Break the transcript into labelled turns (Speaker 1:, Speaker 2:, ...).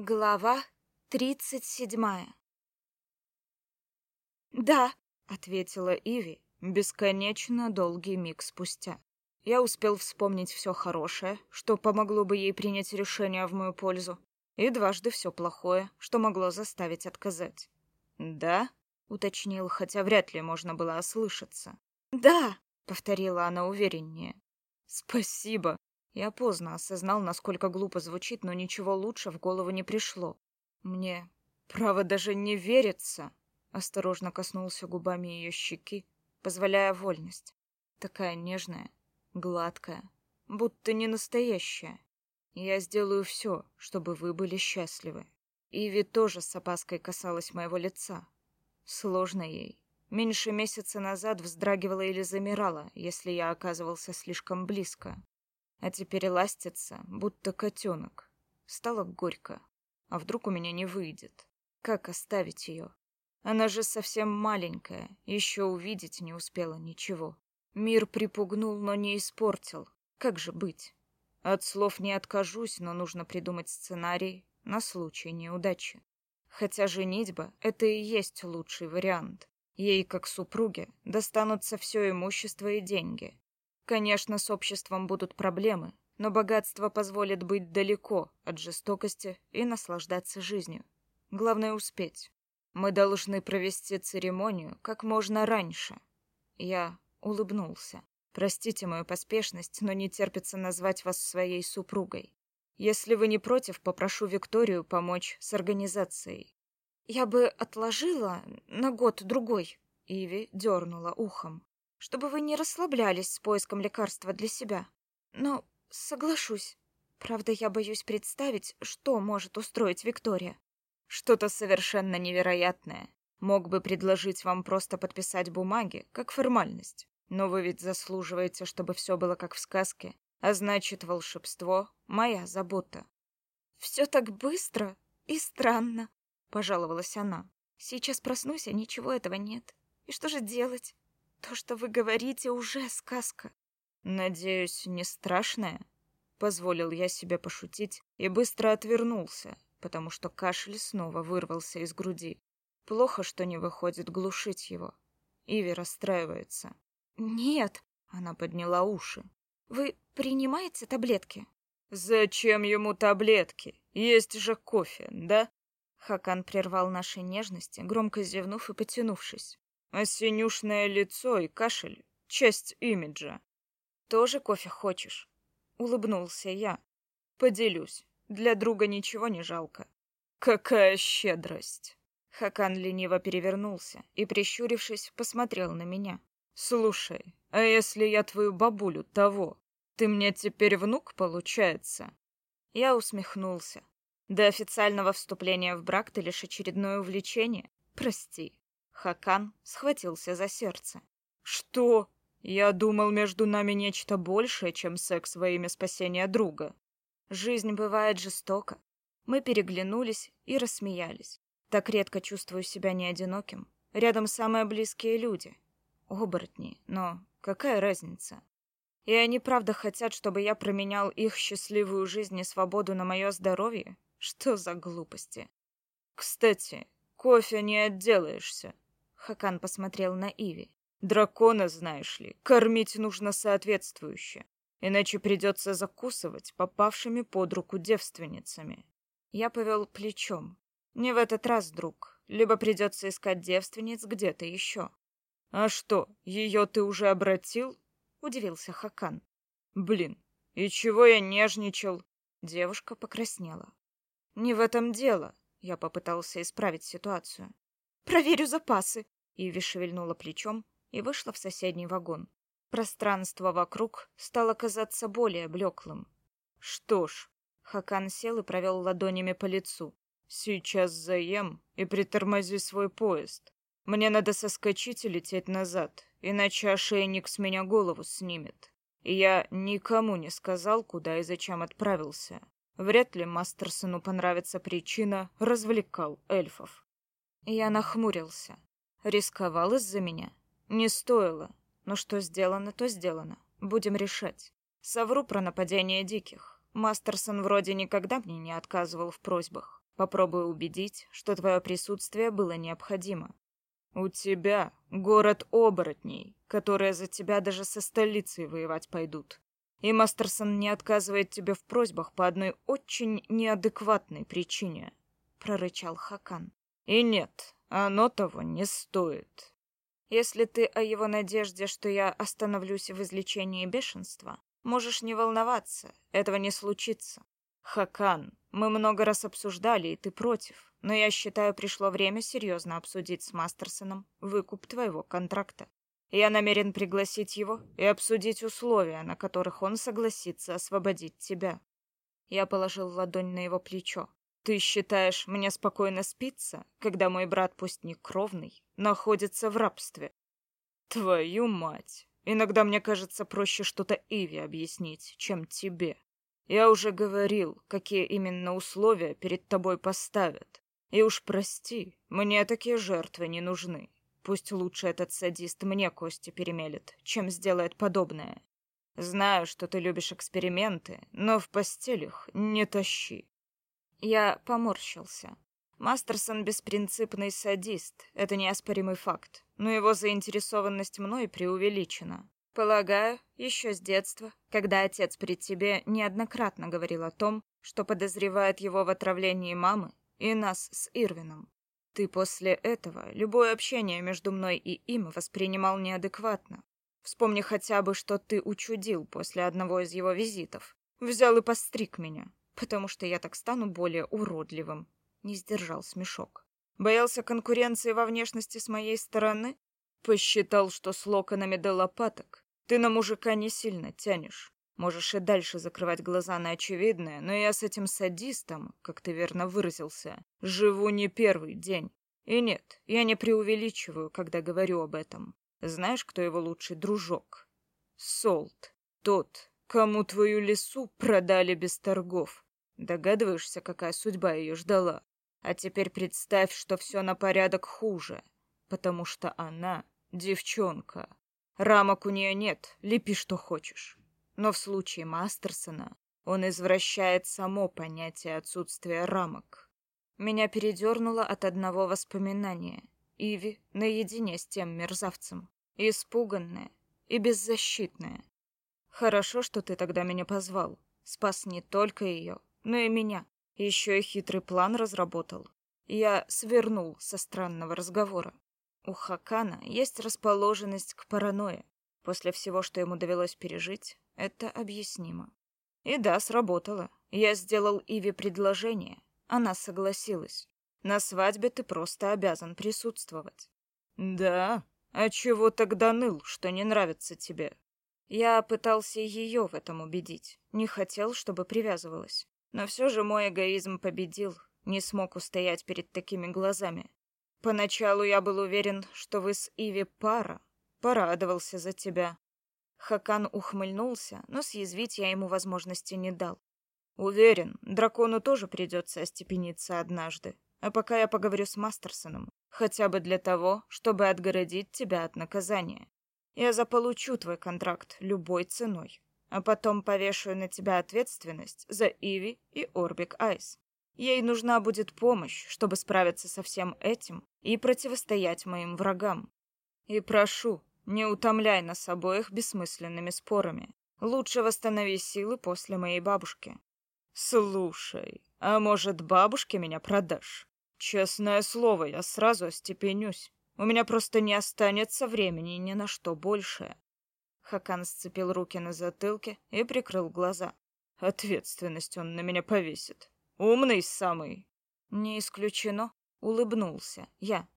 Speaker 1: Глава тридцать седьмая. «Да», — ответила Иви бесконечно долгий миг спустя. Я успел вспомнить все хорошее, что помогло бы ей принять решение в мою пользу, и дважды все плохое, что могло заставить отказать. «Да?» — уточнил, хотя вряд ли можно было ослышаться.
Speaker 2: «Да», —
Speaker 1: повторила она увереннее. «Спасибо», я поздно осознал, насколько глупо звучит, но ничего лучше в голову не пришло. Мне, право, даже не верится. Осторожно коснулся губами ее щеки, позволяя вольность. Такая нежная, гладкая, будто не настоящая. Я сделаю все, чтобы вы были счастливы. Иви тоже с опаской касалась моего лица. Сложно ей. Меньше месяца назад вздрагивала или замирала, если я оказывался слишком близко а теперь ластится, будто котенок. Стало горько. А вдруг у меня не выйдет? Как оставить ее? Она же совсем маленькая, еще увидеть не успела ничего. Мир припугнул, но не испортил. Как же быть? От слов не откажусь, но нужно придумать сценарий на случай неудачи. Хотя женитьба — это и есть лучший вариант. Ей, как супруге, достанутся все имущество и деньги. Конечно, с обществом будут проблемы, но богатство позволит быть далеко от жестокости и наслаждаться жизнью. Главное успеть. Мы должны провести церемонию как можно раньше. Я улыбнулся. Простите мою поспешность, но не терпится назвать вас своей супругой. Если вы не против, попрошу Викторию помочь с организацией.
Speaker 2: Я бы отложила на год-другой.
Speaker 1: Иви дернула ухом
Speaker 2: чтобы вы не расслаблялись с поиском лекарства для себя. Но соглашусь. Правда, я боюсь представить, что может устроить Виктория.
Speaker 1: Что-то совершенно невероятное. Мог бы предложить вам просто подписать бумаги, как формальность. Но вы ведь заслуживаете, чтобы все было как в сказке. А значит, волшебство — моя забота.
Speaker 2: Все так быстро и странно, — пожаловалась она. Сейчас проснусь, а ничего этого нет. И что же делать? То, что вы говорите, уже сказка.
Speaker 1: Надеюсь, не страшная? Позволил я себе пошутить и быстро отвернулся, потому что кашель снова вырвался из груди. Плохо, что не выходит глушить его. Иви расстраивается.
Speaker 2: Нет, она подняла уши. Вы принимаете таблетки?
Speaker 1: Зачем ему таблетки? Есть же кофе, да? Хакан прервал наши нежности, громко зевнув и потянувшись. А синюшное лицо и кашель — часть имиджа. Тоже кофе хочешь? Улыбнулся я. Поделюсь. Для друга ничего не жалко. Какая щедрость! Хакан лениво перевернулся и, прищурившись, посмотрел на меня. «Слушай, а если я твою бабулю того, ты мне теперь внук, получается?» Я усмехнулся. До официального вступления в брак ты лишь очередное увлечение. Прости. Хакан схватился за сердце. «Что? Я думал, между нами нечто большее, чем секс во имя спасения друга. Жизнь бывает жестока. Мы переглянулись и рассмеялись. Так редко чувствую себя не одиноким. Рядом самые близкие люди. Оборотни, но какая разница? И они правда хотят, чтобы я променял их счастливую жизнь и свободу на мое здоровье? Что за глупости? Кстати, кофе не отделаешься. Хакан посмотрел на Иви. Дракона, знаешь ли, кормить нужно соответствующе, иначе придется закусывать попавшими под руку девственницами. Я повел плечом. Не в этот раз, друг. Либо придется искать девственниц где-то еще. А что, ее ты уже обратил? Удивился Хакан. Блин, и чего я нежничал? Девушка покраснела. Не в этом дело. Я попытался исправить ситуацию.
Speaker 2: Проверю запасы.
Speaker 1: Иви шевельнула плечом и вышла в соседний вагон. Пространство вокруг стало казаться более блеклым. Что ж, Хакан сел и провел ладонями по лицу. Сейчас заем и притормози свой поезд. Мне надо соскочить и лететь назад, иначе ошейник с меня голову снимет. И я никому не сказал, куда и зачем отправился. Вряд ли Мастерсону понравится причина «развлекал эльфов». Я нахмурился. Рисковал из-за меня? Не стоило. Но что сделано, то сделано. Будем решать. Совру про нападение диких. Мастерсон вроде никогда мне не отказывал в просьбах. Попробую убедить, что твое присутствие было необходимо. У тебя город оборотней, которые за тебя даже со столицей воевать пойдут. И Мастерсон не отказывает тебе в просьбах по одной очень неадекватной причине, прорычал Хакан. И нет, оно того не стоит. Если ты о его надежде, что я остановлюсь в излечении бешенства, можешь не волноваться, этого не случится. Хакан, мы много раз обсуждали, и ты против, но я считаю, пришло время серьезно обсудить с Мастерсоном выкуп твоего контракта. Я намерен пригласить его и обсудить условия, на которых он согласится освободить тебя. Я положил ладонь на его плечо. Ты считаешь, мне спокойно спится, когда мой брат, пусть не кровный, находится в рабстве? Твою мать! Иногда мне кажется проще что-то Иви объяснить, чем тебе. Я уже говорил, какие именно условия перед тобой поставят. И уж прости, мне такие жертвы не нужны. Пусть лучше этот садист мне кости перемелет, чем сделает подобное. Знаю, что ты любишь эксперименты, но в постелях не тащи. Я поморщился. Мастерсон беспринципный садист, это неоспоримый факт, но его заинтересованность мной преувеличена. Полагаю, еще с детства, когда отец при тебе неоднократно говорил о том, что подозревает его в отравлении мамы и нас с Ирвином. Ты после этого любое общение между мной и им воспринимал неадекватно. Вспомни хотя бы, что ты учудил после одного из его визитов. Взял и постриг меня потому что я так стану более уродливым. Не сдержал смешок. Боялся конкуренции во внешности с моей стороны? Посчитал, что с локонами до лопаток ты на мужика не сильно тянешь. Можешь и дальше закрывать глаза на очевидное, но я с этим садистом, как ты верно выразился, живу не первый день. И нет, я не преувеличиваю, когда говорю об этом. Знаешь, кто его лучший дружок? Солт. Тот, кому твою лесу продали без торгов. Догадываешься, какая судьба ее ждала? А теперь представь, что все на порядок хуже, потому что она девчонка. Рамок у нее нет, лепи что хочешь. Но в случае Мастерсона он извращает само понятие отсутствия рамок. Меня передернуло от одного воспоминания. Иви наедине с тем мерзавцем. Испуганная и беззащитная. Хорошо, что ты тогда меня позвал. Спас не только ее, но и меня. Еще и хитрый план разработал. Я свернул со странного разговора. У Хакана есть расположенность к паранойе. После всего, что ему довелось пережить, это объяснимо. И да, сработало. Я сделал Иве предложение. Она согласилась. На свадьбе ты просто обязан присутствовать. Да? А чего тогда ныл, что не нравится тебе? Я пытался ее в этом убедить. Не хотел, чтобы привязывалась. Но все же мой эгоизм победил, не смог устоять перед такими глазами. Поначалу я был уверен, что вы с Иви пара. Порадовался за тебя. Хакан ухмыльнулся, но съязвить я ему возможности не дал. Уверен, дракону тоже придется остепениться однажды. А пока я поговорю с Мастерсоном, хотя бы для того, чтобы отгородить тебя от наказания. Я заполучу твой контракт любой ценой а потом повешаю на тебя ответственность за Иви и Орбик Айс. Ей нужна будет помощь, чтобы справиться со всем этим и противостоять моим врагам. И прошу, не утомляй нас обоих бессмысленными спорами. Лучше восстанови силы после моей бабушки. Слушай, а может, бабушке меня продашь? Честное слово, я сразу остепенюсь. У меня просто не останется времени ни на что большее. Хакан сцепил руки на затылке и прикрыл глаза. Ответственность он на меня повесит. Умный самый. Не исключено, улыбнулся я.